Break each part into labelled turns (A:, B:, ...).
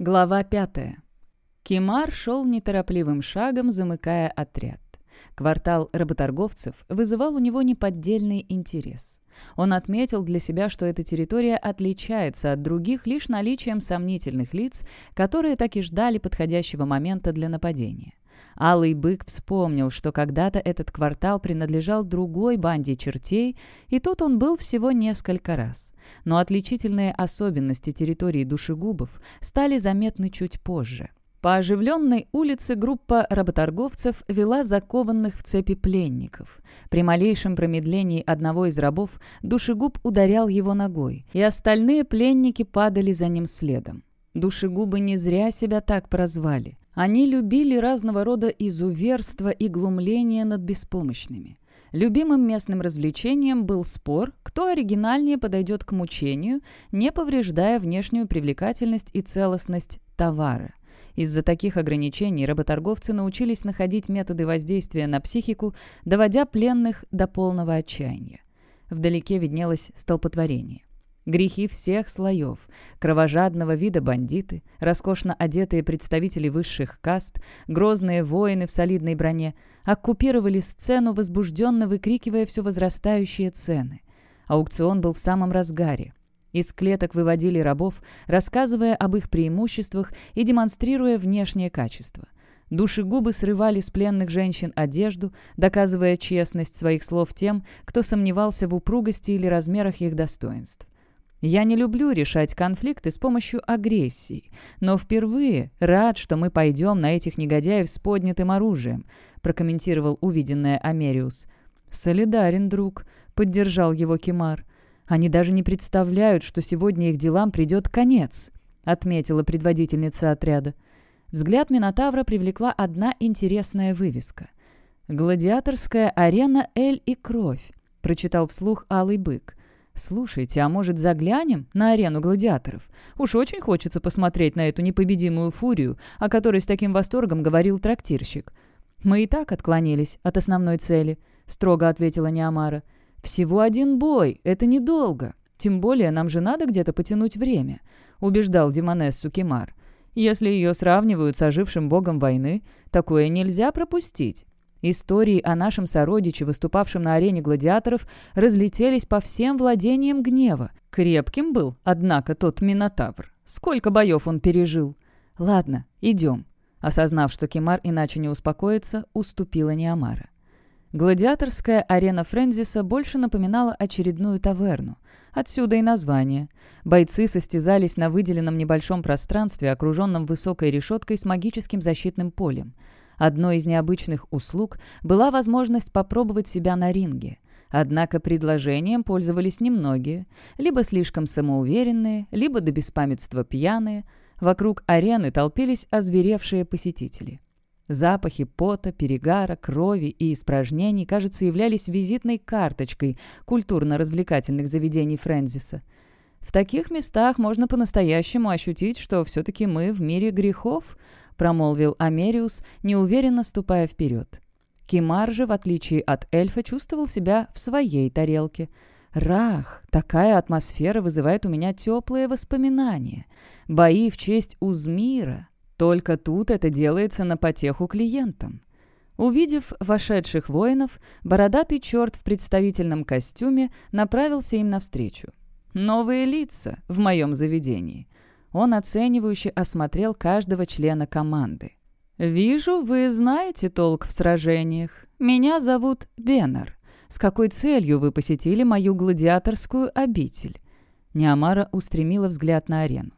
A: Глава пятая. Кимар шел неторопливым шагом, замыкая отряд. Квартал работорговцев вызывал у него неподдельный интерес. Он отметил для себя, что эта территория отличается от других лишь наличием сомнительных лиц, которые так и ждали подходящего момента для нападения. Алый бык вспомнил, что когда-то этот квартал принадлежал другой банде чертей, и тут он был всего несколько раз. Но отличительные особенности территории душегубов стали заметны чуть позже. По оживленной улице группа работорговцев вела закованных в цепи пленников. При малейшем промедлении одного из рабов душегуб ударял его ногой, и остальные пленники падали за ним следом. Душегубы не зря себя так прозвали. Они любили разного рода изуверство и глумление над беспомощными. Любимым местным развлечением был спор, кто оригинальнее подойдет к мучению, не повреждая внешнюю привлекательность и целостность товара. Из-за таких ограничений работорговцы научились находить методы воздействия на психику, доводя пленных до полного отчаяния. Вдалеке виднелось столпотворение. Грехи всех слоев, кровожадного вида бандиты, роскошно одетые представители высших каст, грозные воины в солидной броне оккупировали сцену, возбужденно выкрикивая все возрастающие цены. Аукцион был в самом разгаре. Из клеток выводили рабов, рассказывая об их преимуществах и демонстрируя внешнее качество. Душегубы срывали с пленных женщин одежду, доказывая честность своих слов тем, кто сомневался в упругости или размерах их достоинств. Я не люблю решать конфликты с помощью агрессии, но впервые рад, что мы пойдем на этих негодяев с поднятым оружием», прокомментировал увиденное Америус. «Солидарен, друг», — поддержал его Кимар. «Они даже не представляют, что сегодня их делам придет конец», — отметила предводительница отряда. Взгляд Минотавра привлекла одна интересная вывеска. «Гладиаторская арена «Эль и кровь», — прочитал вслух Алый бык. «Слушайте, а может заглянем на арену гладиаторов? Уж очень хочется посмотреть на эту непобедимую фурию, о которой с таким восторгом говорил трактирщик». «Мы и так отклонились от основной цели», — строго ответила Неамара. «Всего один бой, это недолго. Тем более нам же надо где-то потянуть время», — убеждал Димонессу Кемар. «Если ее сравнивают с ожившим богом войны, такое нельзя пропустить». Истории о нашем сородиче, выступавшем на арене гладиаторов, разлетелись по всем владениям гнева. Крепким был, однако, тот Минотавр. Сколько боев он пережил. «Ладно, идем». Осознав, что Кемар иначе не успокоится, уступила Неамара. Гладиаторская арена Френзиса больше напоминала очередную таверну. Отсюда и название. Бойцы состязались на выделенном небольшом пространстве, окруженном высокой решеткой с магическим защитным полем – Одной из необычных услуг была возможность попробовать себя на ринге. Однако предложением пользовались немногие, либо слишком самоуверенные, либо до беспамятства пьяные. Вокруг арены толпились озверевшие посетители. Запахи пота, перегара, крови и испражнений, кажется, являлись визитной карточкой культурно-развлекательных заведений Фрэнзиса. В таких местах можно по-настоящему ощутить, что все-таки мы в мире грехов, промолвил Америус, неуверенно ступая вперед. Кимар же, в отличие от эльфа, чувствовал себя в своей тарелке. «Рах! Такая атмосфера вызывает у меня теплые воспоминания. Бои в честь Узмира. Только тут это делается на потеху клиентам». Увидев вошедших воинов, бородатый черт в представительном костюме направился им навстречу. «Новые лица в моем заведении. Он оценивающе осмотрел каждого члена команды. «Вижу, вы знаете толк в сражениях. Меня зовут Беннер. С какой целью вы посетили мою гладиаторскую обитель?» Неамара устремила взгляд на арену.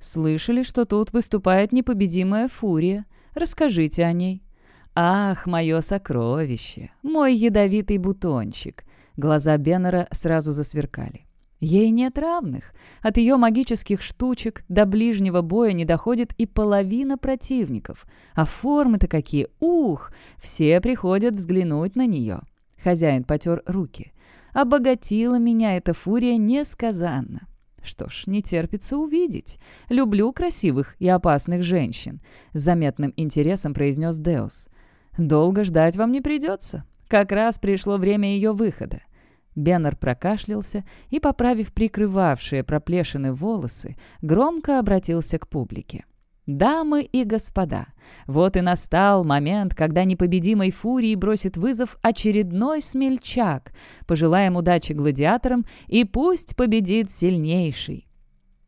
A: «Слышали, что тут выступает непобедимая фурия. Расскажите о ней». «Ах, мое сокровище! Мой ядовитый бутончик!» Глаза Беннера сразу засверкали. Ей нет равных. От ее магических штучек до ближнего боя не доходит и половина противников. А формы-то какие! Ух! Все приходят взглянуть на нее. Хозяин потер руки. Обогатила меня эта фурия несказанно. Что ж, не терпится увидеть. Люблю красивых и опасных женщин, с заметным интересом произнес Деус. Долго ждать вам не придется. Как раз пришло время ее выхода. Беннер прокашлялся и, поправив прикрывавшие проплешины волосы, громко обратился к публике. Дамы и господа, вот и настал момент, когда непобедимой фурии бросит вызов очередной смельчак. Пожелаем удачи гладиаторам, и пусть победит сильнейший.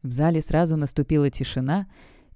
A: В зале сразу наступила тишина.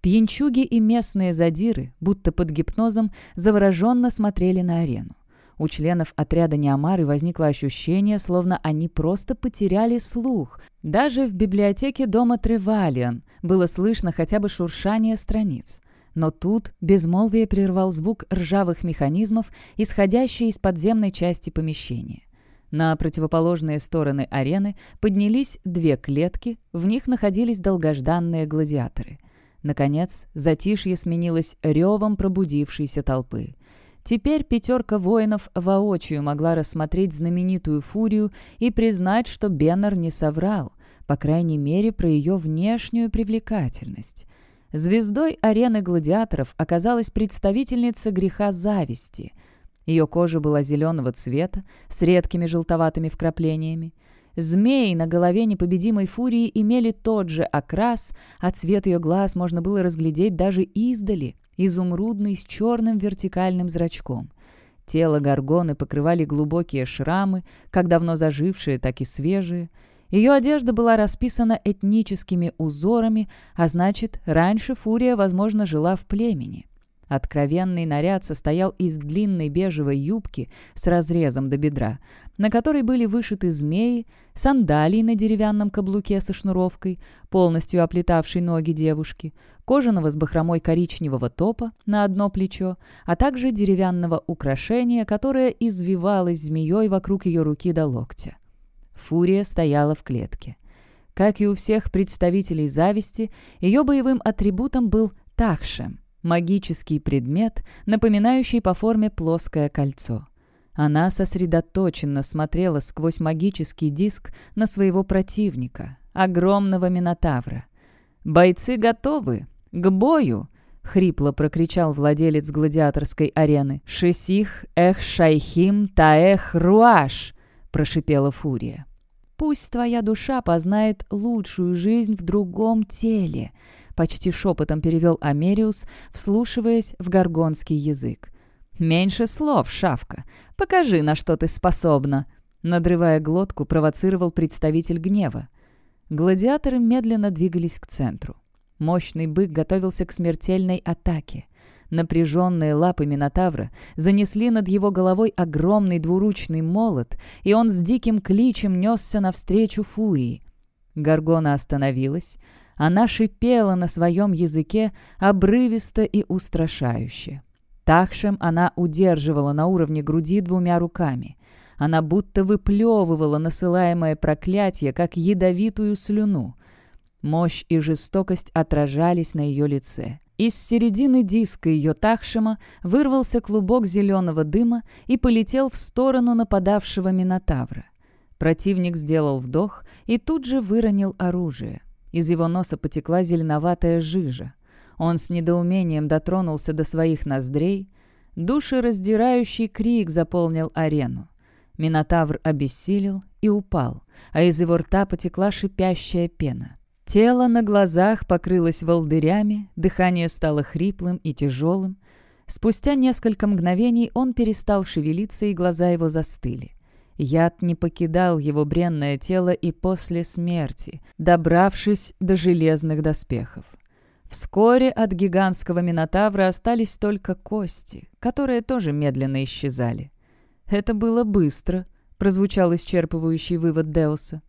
A: Пьянчуги и местные задиры, будто под гипнозом, завороженно смотрели на арену. У членов отряда Неомары возникло ощущение, словно они просто потеряли слух. Даже в библиотеке дома Тревалиан было слышно хотя бы шуршание страниц. Но тут безмолвие прервал звук ржавых механизмов, исходящий из подземной части помещения. На противоположные стороны арены поднялись две клетки, в них находились долгожданные гладиаторы. Наконец, затишье сменилось ревом пробудившейся толпы. Теперь пятерка воинов воочию могла рассмотреть знаменитую фурию и признать, что Беннер не соврал, по крайней мере, про ее внешнюю привлекательность. Звездой арены гладиаторов оказалась представительница греха зависти. Ее кожа была зеленого цвета, с редкими желтоватыми вкраплениями. Змеи на голове непобедимой фурии имели тот же окрас, а цвет ее глаз можно было разглядеть даже издали — изумрудный с черным вертикальным зрачком. Тело горгоны покрывали глубокие шрамы, как давно зажившие, так и свежие. Ее одежда была расписана этническими узорами, а значит, раньше Фурия, возможно, жила в племени. Откровенный наряд состоял из длинной бежевой юбки с разрезом до бедра, на которой были вышиты змеи, сандалии на деревянном каблуке со шнуровкой, полностью оплетавшей ноги девушки, кожаного с бахромой коричневого топа на одно плечо, а также деревянного украшения, которое извивалось змеей вокруг ее руки до локтя. Фурия стояла в клетке. Как и у всех представителей зависти, ее боевым атрибутом был тахшем, магический предмет, напоминающий по форме плоское кольцо. Она сосредоточенно смотрела сквозь магический диск на своего противника, огромного Минотавра. «Бойцы готовы! К бою!» — хрипло прокричал владелец гладиаторской арены. «Шесих эх шайхим таэх руаш!» — прошипела фурия. «Пусть твоя душа познает лучшую жизнь в другом теле», — почти шепотом перевел Америус, вслушиваясь в горгонский язык. «Меньше слов, шавка. Покажи, на что ты способна!» Надрывая глотку, провоцировал представитель гнева. Гладиаторы медленно двигались к центру. Мощный бык готовился к смертельной атаке. Напряженные лапы Минотавра занесли над его головой огромный двуручный молот, и он с диким кличем несся навстречу фурии. Гаргона остановилась, она шипела на своем языке обрывисто и устрашающе. Тахшем она удерживала на уровне груди двумя руками. Она будто выплевывала насылаемое проклятие, как ядовитую слюну. Мощь и жестокость отражались на ее лице. Из середины диска ее Тахшема вырвался клубок зеленого дыма и полетел в сторону нападавшего Минотавра. Противник сделал вдох и тут же выронил оружие. Из его носа потекла зеленоватая жижа. Он с недоумением дотронулся до своих ноздрей. Душераздирающий крик заполнил арену. Минотавр обессилел и упал, а из его рта потекла шипящая пена. Тело на глазах покрылось волдырями, дыхание стало хриплым и тяжелым. Спустя несколько мгновений он перестал шевелиться, и глаза его застыли. Яд не покидал его бренное тело и после смерти, добравшись до железных доспехов. Вскоре от гигантского Минотавра остались только кости, которые тоже медленно исчезали. «Это было быстро», — прозвучал исчерпывающий вывод Деуса.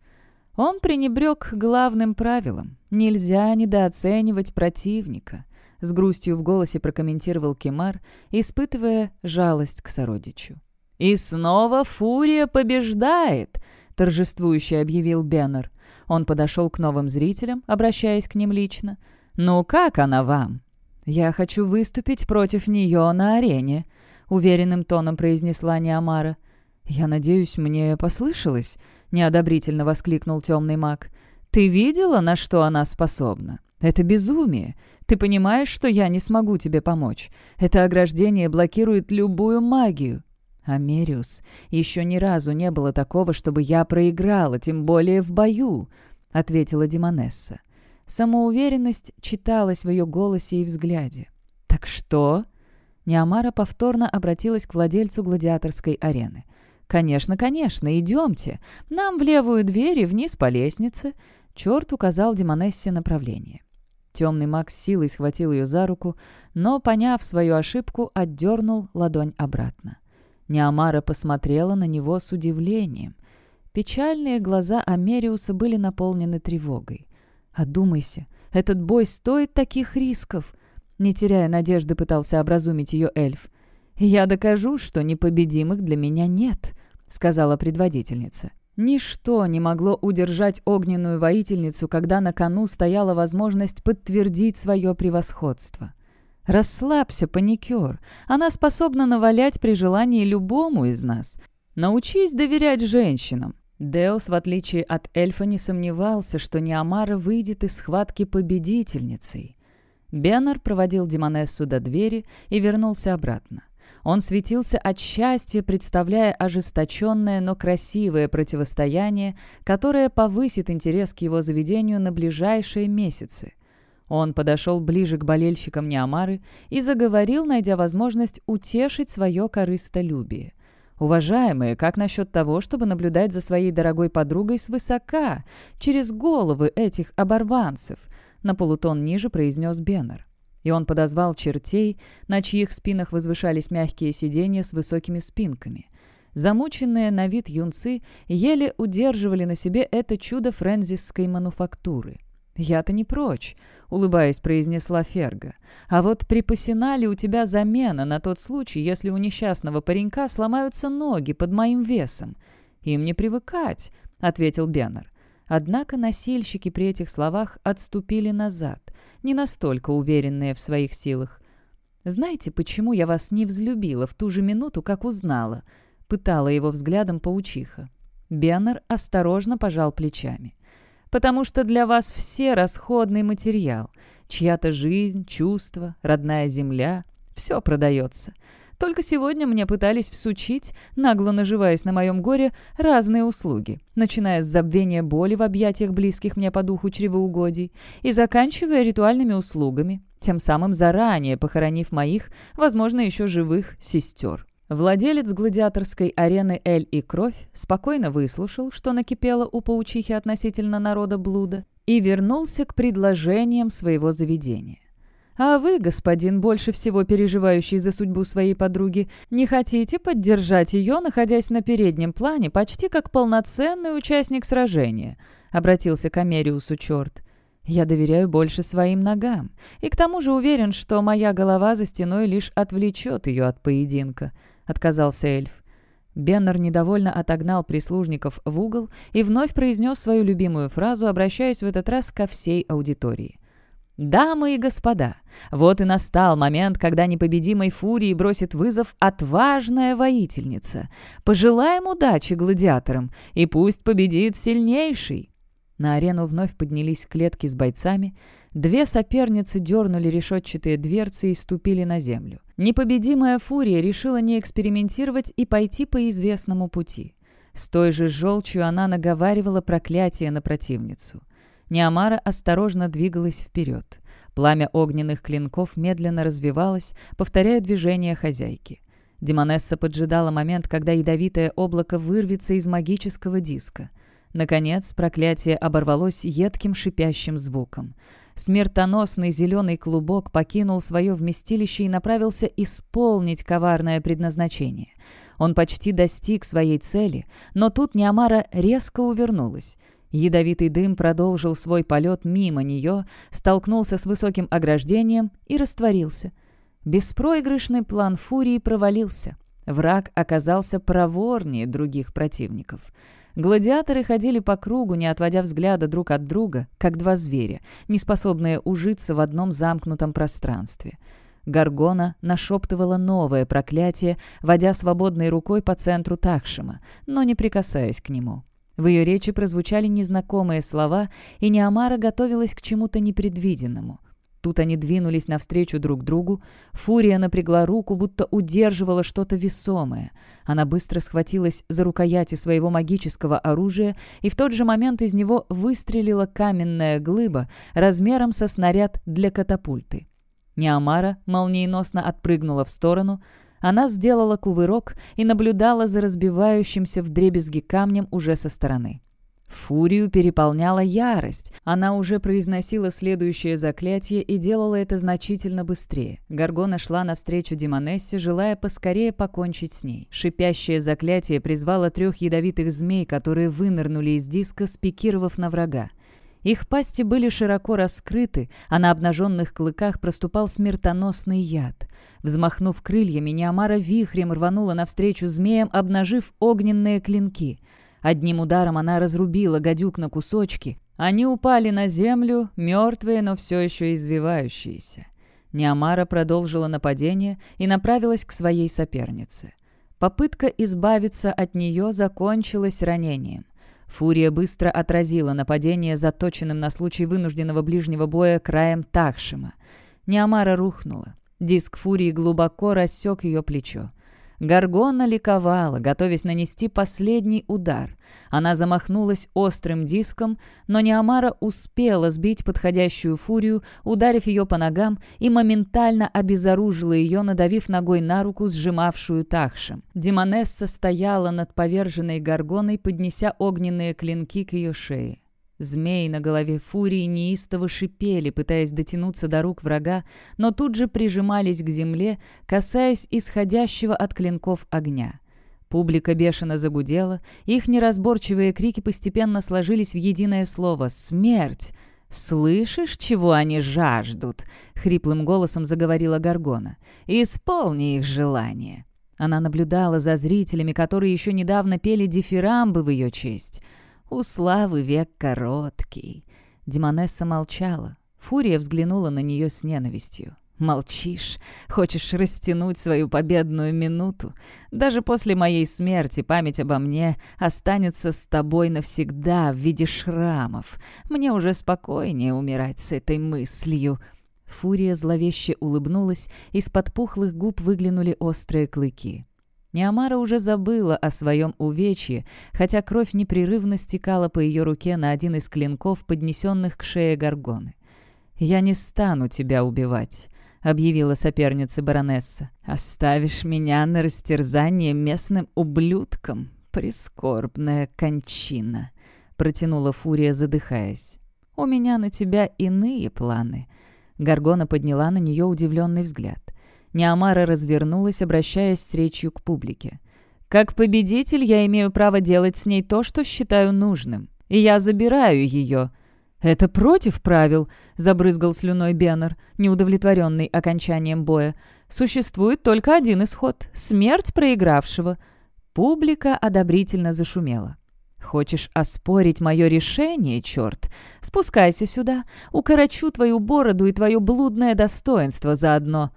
A: Он пренебрег главным правилом. Нельзя недооценивать противника. С грустью в голосе прокомментировал Кемар, испытывая жалость к сородичу. «И снова Фурия побеждает!» — торжествующе объявил Беннер. Он подошел к новым зрителям, обращаясь к ним лично. «Ну как она вам?» «Я хочу выступить против нее на арене», — уверенным тоном произнесла Неомара. «Я надеюсь, мне послышалось?» — неодобрительно воскликнул темный маг. «Ты видела, на что она способна? Это безумие. Ты понимаешь, что я не смогу тебе помочь? Это ограждение блокирует любую магию. «Америус, еще ни разу не было такого, чтобы я проиграла, тем более в бою», — ответила Димонесса. Самоуверенность читалась в ее голосе и взгляде. «Так что?» Неамара повторно обратилась к владельцу гладиаторской арены. «Конечно, конечно, идемте. Нам в левую дверь и вниз по лестнице». Черт указал Демонессе направление. Темный маг силой схватил ее за руку, но, поняв свою ошибку, отдернул ладонь обратно. Неамара посмотрела на него с удивлением. Печальные глаза Америуса были наполнены тревогой. «Одумайся, этот бой стоит таких рисков!» Не теряя надежды, пытался образумить ее эльф. «Я докажу, что непобедимых для меня нет», — сказала предводительница. Ничто не могло удержать огненную воительницу, когда на кону стояла возможность подтвердить свое превосходство. «Расслабься, паникер. Она способна навалять при желании любому из нас. Научись доверять женщинам». Деус, в отличие от эльфа, не сомневался, что Неамара выйдет из схватки победительницей. Беннер проводил Демонессу до двери и вернулся обратно. Он светился от счастья, представляя ожесточенное, но красивое противостояние, которое повысит интерес к его заведению на ближайшие месяцы. Он подошел ближе к болельщикам Неамары и заговорил, найдя возможность утешить свое корыстолюбие. «Уважаемые, как насчет того, чтобы наблюдать за своей дорогой подругой свысока, через головы этих оборванцев?» На полутон ниже произнес Беннер и он подозвал чертей, на чьих спинах возвышались мягкие сиденья с высокими спинками. Замученные на вид юнцы еле удерживали на себе это чудо френзисской мануфактуры. «Я-то не прочь», — улыбаясь, произнесла Ферга. «А вот припасена ли у тебя замена на тот случай, если у несчастного паренька сломаются ноги под моим весом?» «Им не привыкать», — ответил Беннер. Однако носильщики при этих словах отступили назад, не настолько уверенные в своих силах. «Знаете, почему я вас не взлюбила в ту же минуту, как узнала?» — пытала его взглядом паучиха. Беннер осторожно пожал плечами. «Потому что для вас все расходный материал. Чья-то жизнь, чувства, родная земля — все продается. Только сегодня мне пытались всучить, нагло наживаясь на моем горе, разные услуги, начиная с забвения боли в объятиях близких мне по духу чревоугодий и заканчивая ритуальными услугами, тем самым заранее похоронив моих, возможно, еще живых сестер. Владелец гладиаторской арены «Эль и Кровь» спокойно выслушал, что накипело у паучихи относительно народа блуда, и вернулся к предложениям своего заведения. А вы, господин, больше всего переживающий за судьбу своей подруги, не хотите поддержать ее, находясь на переднем плане, почти как полноценный участник сражения?» — обратился к Америусу черт. «Я доверяю больше своим ногам, и к тому же уверен, что моя голова за стеной лишь отвлечет ее от поединка», — отказался эльф. Беннер недовольно отогнал прислужников в угол и вновь произнес свою любимую фразу, обращаясь в этот раз ко всей аудитории. Дамы и господа, вот и настал момент, когда непобедимой фурии бросит вызов отважная воительница. Пожелаем удачи гладиаторам, и пусть победит сильнейший. На арену вновь поднялись клетки с бойцами. Две соперницы дернули решетчатые дверцы и ступили на землю. Непобедимая фурия решила не экспериментировать и пойти по известному пути. С той же желчью она наговаривала проклятие на противницу — Неамара осторожно двигалась вперед. Пламя огненных клинков медленно развивалось, повторяя движения хозяйки. Демонесса поджидала момент, когда ядовитое облако вырвется из магического диска. Наконец, проклятие оборвалось едким шипящим звуком. Смертоносный зеленый клубок покинул свое вместилище и направился исполнить коварное предназначение. Он почти достиг своей цели, но тут Неамара резко увернулась. Ядовитый дым продолжил свой полет мимо нее, столкнулся с высоким ограждением и растворился. Беспроигрышный план Фурии провалился. Враг оказался проворнее других противников. Гладиаторы ходили по кругу, не отводя взгляда друг от друга, как два зверя, не способные ужиться в одном замкнутом пространстве. Гаргона нашептывала новое проклятие, водя свободной рукой по центру Такшима, но не прикасаясь к нему. В ее речи прозвучали незнакомые слова, и Неамара готовилась к чему-то непредвиденному. Тут они двинулись навстречу друг другу. Фурия напрягла руку, будто удерживала что-то весомое. Она быстро схватилась за рукояти своего магического оружия, и в тот же момент из него выстрелила каменная глыба размером со снаряд для катапульты. Неамара молниеносно отпрыгнула в сторону. Она сделала кувырок и наблюдала за разбивающимся в дребезги камнем уже со стороны. Фурию переполняла ярость. Она уже произносила следующее заклятие и делала это значительно быстрее. Гаргона шла навстречу Демонессе, желая поскорее покончить с ней. Шипящее заклятие призвало трех ядовитых змей, которые вынырнули из диска, спикировав на врага. Их пасти были широко раскрыты, а на обнаженных клыках проступал смертоносный яд. Взмахнув крыльями, Неамара вихрем рванула навстречу змеям, обнажив огненные клинки — Одним ударом она разрубила гадюк на кусочки. Они упали на землю, мертвые, но все еще извивающиеся. Неамара продолжила нападение и направилась к своей сопернице. Попытка избавиться от нее закончилась ранением. Фурия быстро отразила нападение заточенным на случай вынужденного ближнего боя краем Такшима. Неамара рухнула. Диск Фурии глубоко рассек ее плечо. Гаргона ликовала, готовясь нанести последний удар. Она замахнулась острым диском, но Неамара успела сбить подходящую фурию, ударив ее по ногам и моментально обезоружила ее, надавив ногой на руку, сжимавшую Тахшем. Демонесса стояла над поверженной Гаргоной, поднеся огненные клинки к ее шее. Змеи на голове фурии неистово шипели, пытаясь дотянуться до рук врага, но тут же прижимались к земле, касаясь исходящего от клинков огня. Публика бешено загудела, их неразборчивые крики постепенно сложились в единое слово «Смерть!» «Слышишь, чего они жаждут?» — хриплым голосом заговорила Гаргона. «Исполни их желание». Она наблюдала за зрителями, которые еще недавно пели дифирамбы в ее честь — у славы век короткий». Демонесса молчала. Фурия взглянула на нее с ненавистью. «Молчишь? Хочешь растянуть свою победную минуту? Даже после моей смерти память обо мне останется с тобой навсегда в виде шрамов. Мне уже спокойнее умирать с этой мыслью». Фурия зловеще улыбнулась, из-под пухлых губ выглянули острые клыки. Неамара уже забыла о своем увечье, хотя кровь непрерывно стекала по ее руке на один из клинков, поднесенных к шее Гаргоны. «Я не стану тебя убивать», — объявила соперница баронесса. «Оставишь меня на растерзание местным ублюдкам? Прискорбная кончина», — протянула Фурия, задыхаясь. «У меня на тебя иные планы». Гаргона подняла на нее удивленный взгляд. Неамара развернулась, обращаясь с речью к публике. «Как победитель я имею право делать с ней то, что считаю нужным. И я забираю ее». «Это против правил», — забрызгал слюной Беннер, неудовлетворенный окончанием боя. «Существует только один исход — смерть проигравшего». Публика одобрительно зашумела. «Хочешь оспорить мое решение, черт? Спускайся сюда, укорочу твою бороду и твое блудное достоинство заодно».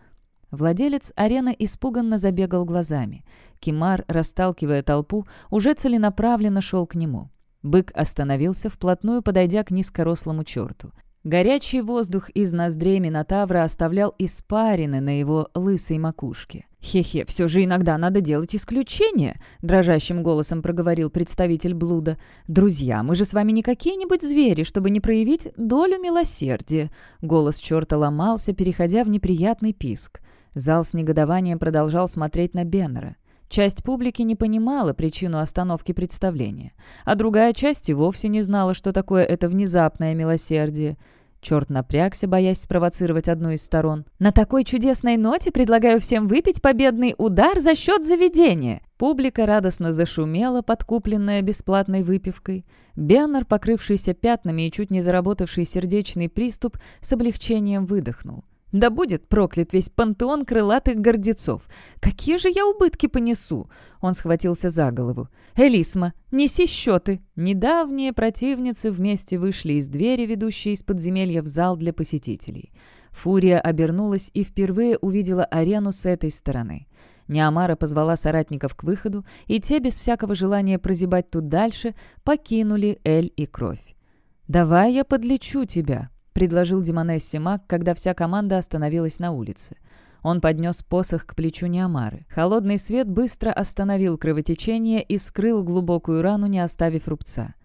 A: Владелец арены испуганно забегал глазами. Кимар, расталкивая толпу, уже целенаправленно шел к нему. Бык остановился, вплотную подойдя к низкорослому черту. Горячий воздух из ноздрей Минотавра оставлял испарины на его лысой макушке. «Хе-хе, все же иногда надо делать исключение», — дрожащим голосом проговорил представитель блуда. «Друзья, мы же с вами не какие-нибудь звери, чтобы не проявить долю милосердия». Голос черта ломался, переходя в неприятный писк. Зал с негодованием продолжал смотреть на Беннера. Часть публики не понимала причину остановки представления, а другая часть и вовсе не знала, что такое это внезапное милосердие. Черт напрягся, боясь спровоцировать одну из сторон. «На такой чудесной ноте предлагаю всем выпить победный удар за счет заведения!» Публика радостно зашумела, подкупленная бесплатной выпивкой. Беннер, покрывшийся пятнами и чуть не заработавший сердечный приступ, с облегчением выдохнул. Да будет проклят весь пантеон крылатых гордецов. Какие же я убытки понесу?» Он схватился за голову. «Элисма, неси счеты!» Недавние противницы вместе вышли из двери, ведущей из подземелья в зал для посетителей. Фурия обернулась и впервые увидела арену с этой стороны. Неамара позвала соратников к выходу, и те, без всякого желания прозябать тут дальше, покинули Эль и Кровь. «Давай я подлечу тебя», предложил Демонессе маг, когда вся команда остановилась на улице. Он поднес посох к плечу Неомары. Холодный свет быстро остановил кровотечение и скрыл глубокую рану, не оставив рубца.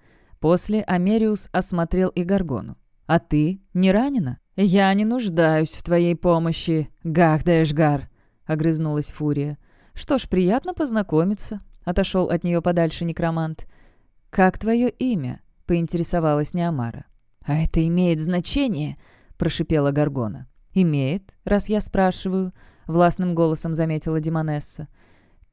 A: После Америус осмотрел и Гаргону. «А ты не ранена?» «Я не нуждаюсь в твоей помощи, Гахдаэшгар», — огрызнулась Фурия. «Что ж, приятно познакомиться», — отошел от нее подальше некромант. «Как твое имя?» — поинтересовалась Неомара. «А это имеет значение?» — прошипела Гаргона. «Имеет, раз я спрашиваю», — властным голосом заметила Димонесса.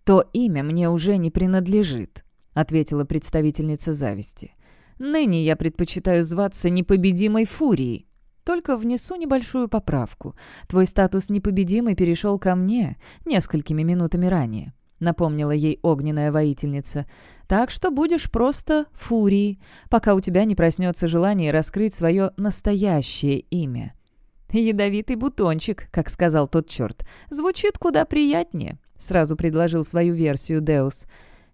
A: «То имя мне уже не принадлежит», — ответила представительница зависти. «Ныне я предпочитаю зваться непобедимой фурией». Только внесу небольшую поправку. Твой статус непобедимый перешел ко мне несколькими минутами ранее», — напомнила ей огненная воительница. «Так что будешь просто фурией, пока у тебя не проснется желание раскрыть свое настоящее имя». «Ядовитый бутончик», как сказал тот черт, звучит куда приятнее», — сразу предложил свою версию Деус.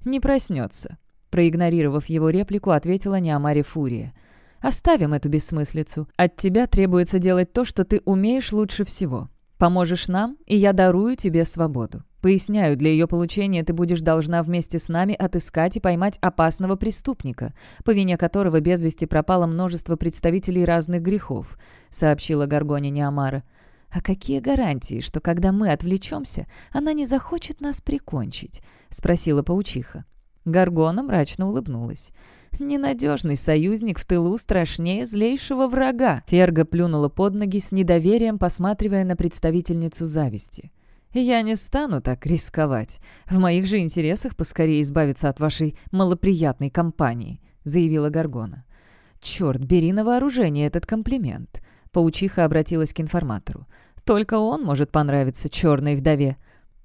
A: «Не проснется». Проигнорировав его реплику, ответила Неамари Фурия. Оставим эту бессмыслицу. От тебя требуется делать то, что ты умеешь лучше всего. Поможешь нам, и я дарую тебе свободу. Поясняю, для ее получения ты будешь должна вместе с нами отыскать и поймать опасного преступника, по вине которого без вести пропало множество представителей разных грехов», — сообщила Гаргоня Неамара. «А какие гарантии, что когда мы отвлечемся, она не захочет нас прикончить?» — спросила паучиха. Гаргона мрачно улыбнулась. «Ненадежный союзник в тылу страшнее злейшего врага», Ферга плюнула под ноги с недоверием, посматривая на представительницу зависти. «Я не стану так рисковать. В моих же интересах поскорее избавиться от вашей малоприятной компании», заявила Гаргона. «Черт, бери на вооружение этот комплимент», Паучиха обратилась к информатору. «Только он может понравиться черной вдове.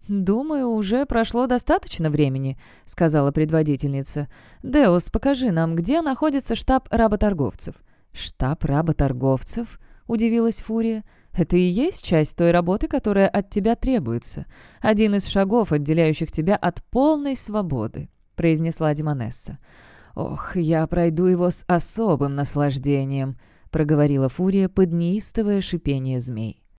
A: «Думаю, уже прошло достаточно времени», — сказала предводительница. «Деус, покажи нам, где находится штаб работорговцев». «Штаб работорговцев?» — удивилась Фурия. «Это и есть часть той работы, которая от тебя требуется. Один из шагов, отделяющих тебя от полной свободы», — произнесла Демонесса. «Ох, я пройду его с особым наслаждением», — проговорила Фурия под неистовое шипение змей.